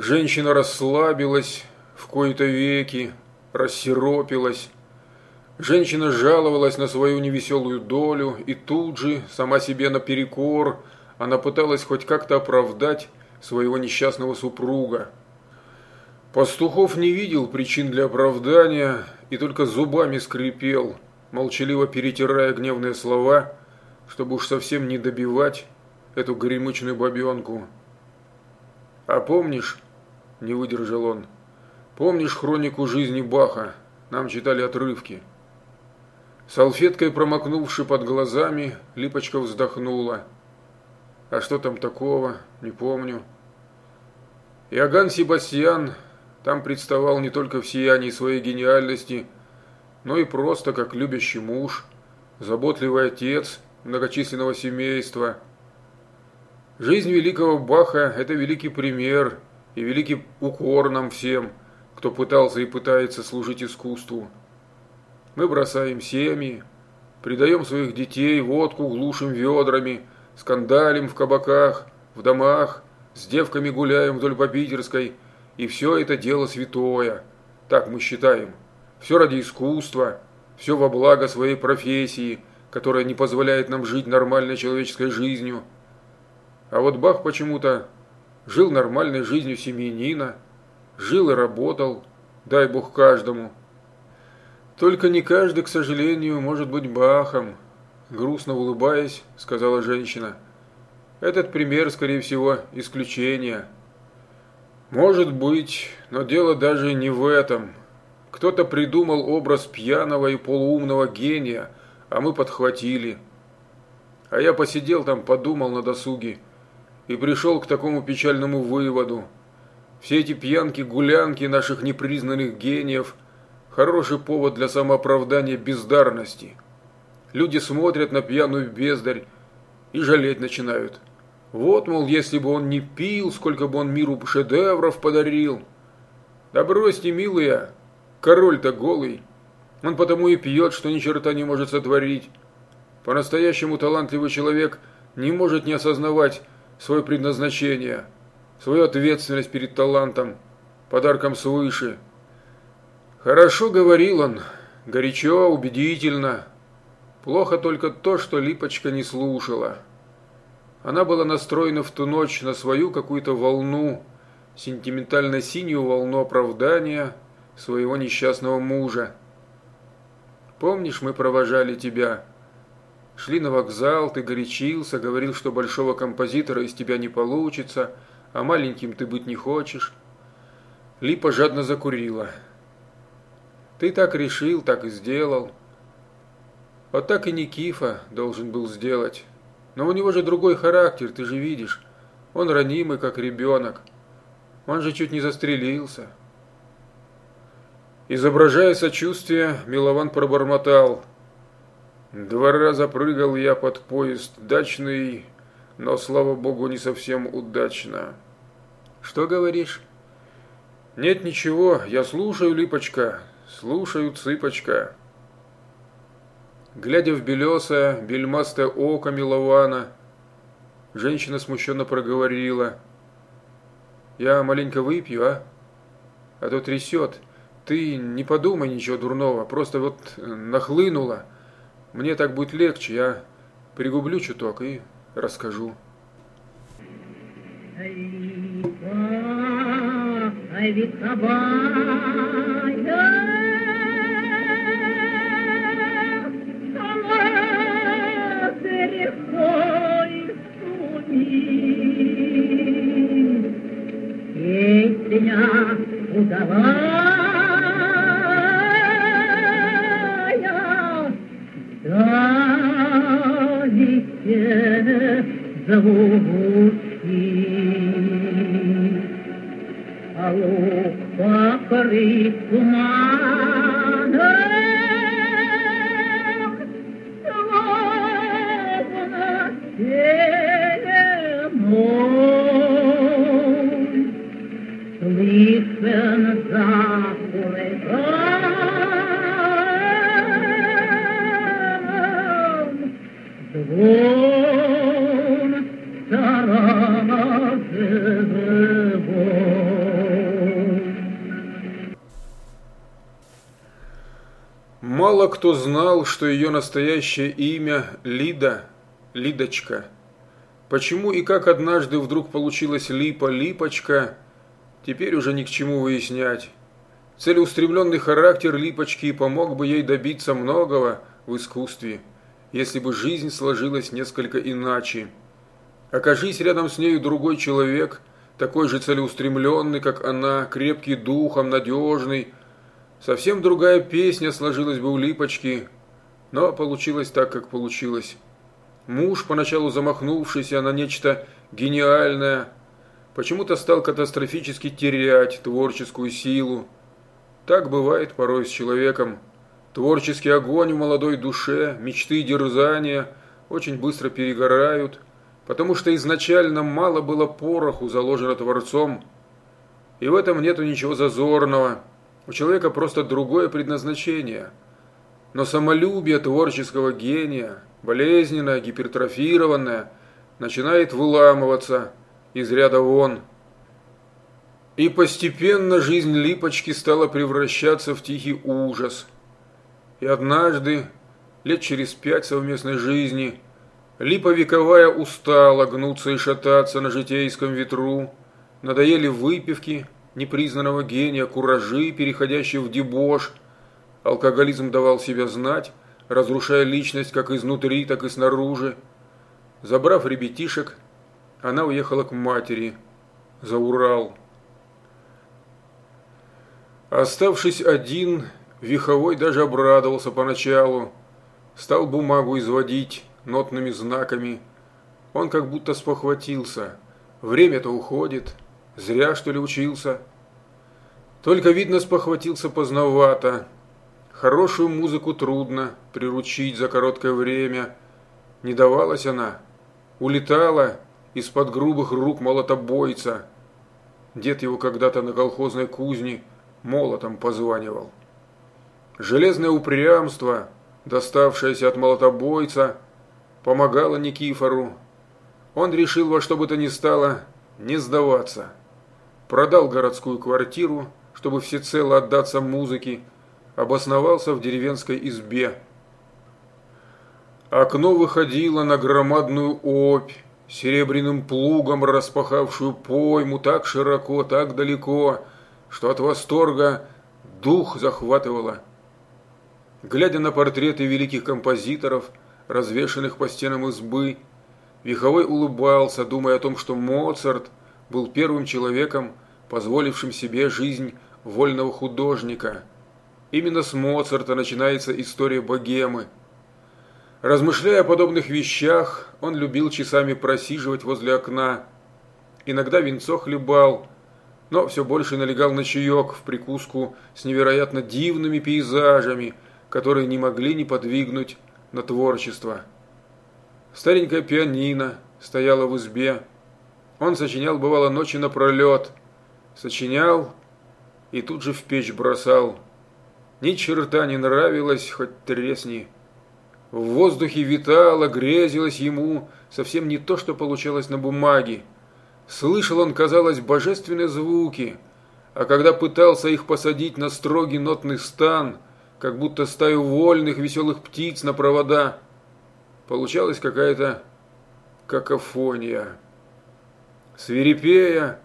Женщина расслабилась в кои-то веки, рассеропилась. Женщина жаловалась на свою невеселую долю, и тут же, сама себе наперекор, она пыталась хоть как-то оправдать своего несчастного супруга. Пастухов не видел причин для оправдания и только зубами скрипел, молчаливо перетирая гневные слова, чтобы уж совсем не добивать эту горемычную бабенку. «А помнишь, – не выдержал он. «Помнишь хронику жизни Баха? Нам читали отрывки». Салфеткой промокнувши под глазами, Липочка вздохнула. «А что там такого? Не помню». Иоганн Себастьян там представал не только в сиянии своей гениальности, но и просто как любящий муж, заботливый отец многочисленного семейства. Жизнь великого Баха – это великий пример – и великий укор нам всем, кто пытался и пытается служить искусству. Мы бросаем семьи, предаем своих детей, водку глушим ведрами, скандалим в кабаках, в домах, с девками гуляем вдоль по Питерской, и все это дело святое, так мы считаем. Все ради искусства, все во благо своей профессии, которая не позволяет нам жить нормальной человеческой жизнью. А вот Бах почему-то жил нормальной жизнью семьянина, жил и работал, дай бог каждому. Только не каждый, к сожалению, может быть Бахом, грустно улыбаясь, сказала женщина. Этот пример, скорее всего, исключение. Может быть, но дело даже не в этом. Кто-то придумал образ пьяного и полуумного гения, а мы подхватили. А я посидел там, подумал на досуге и пришел к такому печальному выводу. Все эти пьянки-гулянки наших непризнанных гениев – хороший повод для самооправдания бездарности. Люди смотрят на пьяную бездарь и жалеть начинают. Вот, мол, если бы он не пил, сколько бы он миру шедевров подарил. Да бросьте, милые, король-то голый. Он потому и пьет, что ни черта не может сотворить. По-настоящему талантливый человек не может не осознавать, свое предназначение, свою ответственность перед талантом, подарком свыше. Хорошо говорил он, горячо, убедительно. Плохо только то, что Липочка не слушала. Она была настроена в ту ночь на свою какую-то волну, сентиментально-синюю волну оправдания своего несчастного мужа. «Помнишь, мы провожали тебя?» Шли на вокзал, ты горячился, говорил, что большого композитора из тебя не получится, а маленьким ты быть не хочешь. Липа жадно закурила. Ты так решил, так и сделал. Вот так и Никифа должен был сделать. Но у него же другой характер, ты же видишь. Он ранимый, как ребенок. Он же чуть не застрелился. Изображая сочувствие, Милован пробормотал – Два раза прыгал я под поезд дачный, но, слава богу, не совсем удачно. Что говоришь? Нет ничего, я слушаю, Липочка, слушаю, Цыпочка. Глядя в белесое, бельмастое око Милована, женщина смущенно проговорила. Я маленько выпью, а? А то трясет. Ты не подумай ничего дурного, просто вот нахлынула. Мне так будет легче, я пригублю чуток и расскажу. Покрыть करी kumar. Кто знал, что ее настоящее имя Лида, Лидочка. Почему и как однажды вдруг получилась Липа, Липочка, теперь уже ни к чему выяснять. Целеустремленный характер Липочки помог бы ей добиться многого в искусстве, если бы жизнь сложилась несколько иначе. Окажись рядом с нею другой человек, такой же целеустремленный, как она, крепкий духом, надежный. Совсем другая песня сложилась бы у Липочки, но получилось так, как получилось. Муж, поначалу замахнувшийся на нечто гениальное, почему-то стал катастрофически терять творческую силу. Так бывает порой с человеком. Творческий огонь в молодой душе, мечты и дерзания очень быстро перегорают – потому что изначально мало было пороху, заложено Творцом, и в этом нету ничего зазорного. У человека просто другое предназначение. Но самолюбие творческого гения, болезненное, гипертрофированное, начинает выламываться из ряда вон. И постепенно жизнь Липочки стала превращаться в тихий ужас. И однажды, лет через пять совместной жизни, Липа вековая устала гнуться и шататься на житейском ветру. Надоели выпивки непризнанного гения, куражи, переходящие в дебош. Алкоголизм давал себя знать, разрушая личность как изнутри, так и снаружи. Забрав ребятишек, она уехала к матери за Урал. Оставшись один, Виховой даже обрадовался поначалу. Стал бумагу изводить, нотными знаками. Он как будто спохватился. Время-то уходит. Зря, что ли, учился. Только, видно, спохватился поздновато. Хорошую музыку трудно приручить за короткое время. Не давалась она. Улетала из-под грубых рук молотобойца. Дед его когда-то на колхозной кузне молотом позванивал. Железное упрямство, доставшееся от молотобойца – помогала Никифору. Он решил во что бы то ни стало не сдаваться. Продал городскую квартиру, чтобы всецело отдаться музыке, обосновался в деревенской избе. Окно выходило на громадную опь, серебряным плугом распахавшую пойму так широко, так далеко, что от восторга дух захватывало. Глядя на портреты великих композиторов – развешанных по стенам избы. Виховой улыбался, думая о том, что Моцарт был первым человеком, позволившим себе жизнь вольного художника. Именно с Моцарта начинается история богемы. Размышляя о подобных вещах, он любил часами просиживать возле окна. Иногда винцо хлебал, но все больше налегал на чаек в прикуску с невероятно дивными пейзажами, которые не могли не подвигнуть на творчество. Старенькая пианино стояла в избе. Он сочинял, бывало, ночи напролет. Сочинял и тут же в печь бросал. Ни черта не нравилось, хоть тресни. В воздухе витало, грезилось ему совсем не то, что получалось на бумаге. Слышал он, казалось, божественные звуки, а когда пытался их посадить на строгий нотный стан – как будто стаю вольных веселых птиц на провода. Получалась какая-то какофония. Свирепея,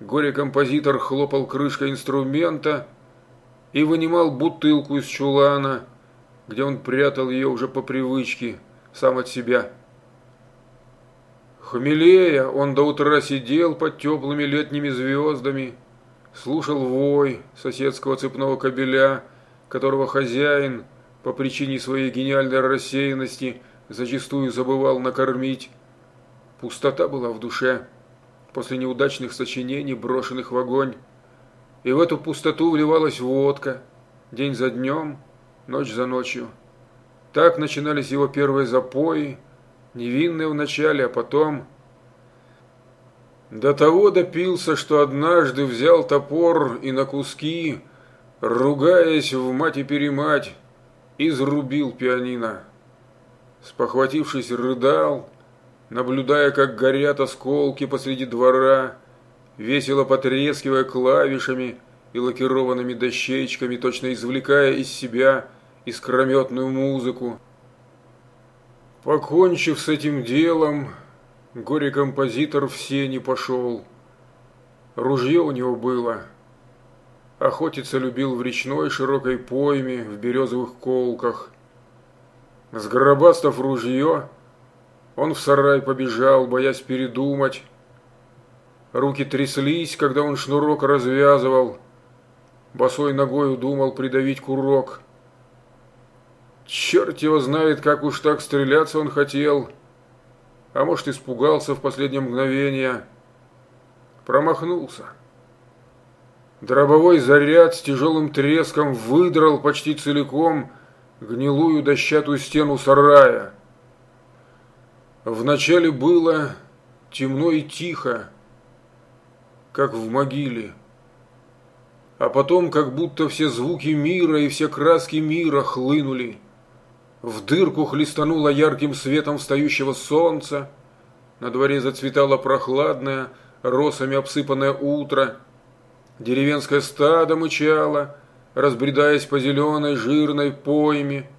горе-композитор хлопал крышкой инструмента и вынимал бутылку из чулана, где он прятал ее уже по привычке, сам от себя. Хмелея, он до утра сидел под теплыми летними звездами, слушал вой соседского цепного кабеля, которого хозяин по причине своей гениальной рассеянности зачастую забывал накормить. Пустота была в душе после неудачных сочинений, брошенных в огонь. И в эту пустоту вливалась водка, день за днем, ночь за ночью. Так начинались его первые запои, невинные вначале, а потом... До того допился, что однажды взял топор и на куски ругаясь в мать и перемать, изрубил пианино. Спохватившись, рыдал, наблюдая, как горят осколки посреди двора, весело потрескивая клавишами и лакированными дощечками, точно извлекая из себя искрометную музыку. Покончив с этим делом, горе-композитор в сени пошел. Ружье у него было. Охотиться любил в речной широкой пойме, в березовых колках. Сгробастав ружье, он в сарай побежал, боясь передумать. Руки тряслись, когда он шнурок развязывал. Босой ногой удумал придавить курок. Черт его знает, как уж так стреляться он хотел. А может, испугался в последнее мгновение. Промахнулся. Дробовой заряд с тяжелым треском выдрал почти целиком гнилую дощатую стену сарая. Вначале было темно и тихо, как в могиле. А потом как будто все звуки мира и все краски мира хлынули. В дырку хлестануло ярким светом встающего солнца. На дворе зацветало прохладное, росами обсыпанное утро – Деревенское стадо мычало, разбредаясь по зеленой жирной пойме.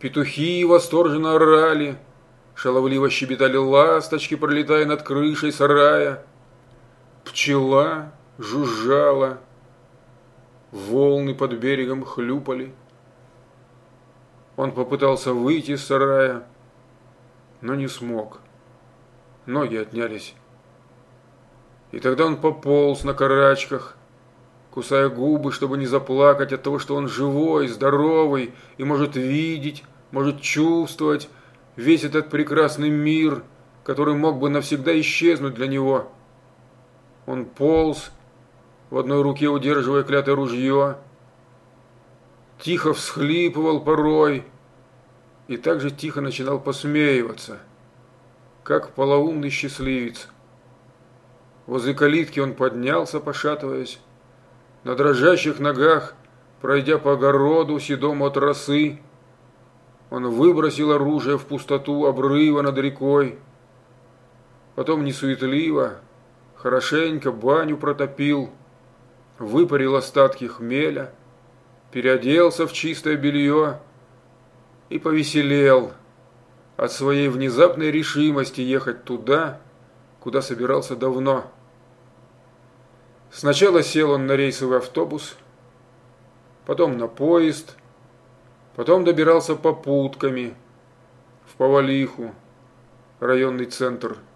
Петухи восторженно орали, шаловливо щебетали ласточки, пролетая над крышей сарая. Пчела жужжала, волны под берегом хлюпали. Он попытался выйти из сарая, но не смог. Ноги отнялись. И тогда он пополз на карачках, кусая губы, чтобы не заплакать от того, что он живой, здоровый и может видеть, может чувствовать весь этот прекрасный мир, который мог бы навсегда исчезнуть для него. Он полз, в одной руке удерживая клятое ружье, тихо всхлипывал порой и также тихо начинал посмеиваться, как полоумный счастливец. Возле калитки он поднялся, пошатываясь, на дрожащих ногах, пройдя по огороду седому от росы, он выбросил оружие в пустоту обрыва над рекой. Потом несуетливо, хорошенько баню протопил, выпарил остатки хмеля, переоделся в чистое белье и повеселел от своей внезапной решимости ехать туда, куда собирался давно. Сначала сел он на рейсовый автобус, потом на поезд, потом добирался попутками в Повалиху, районный центр –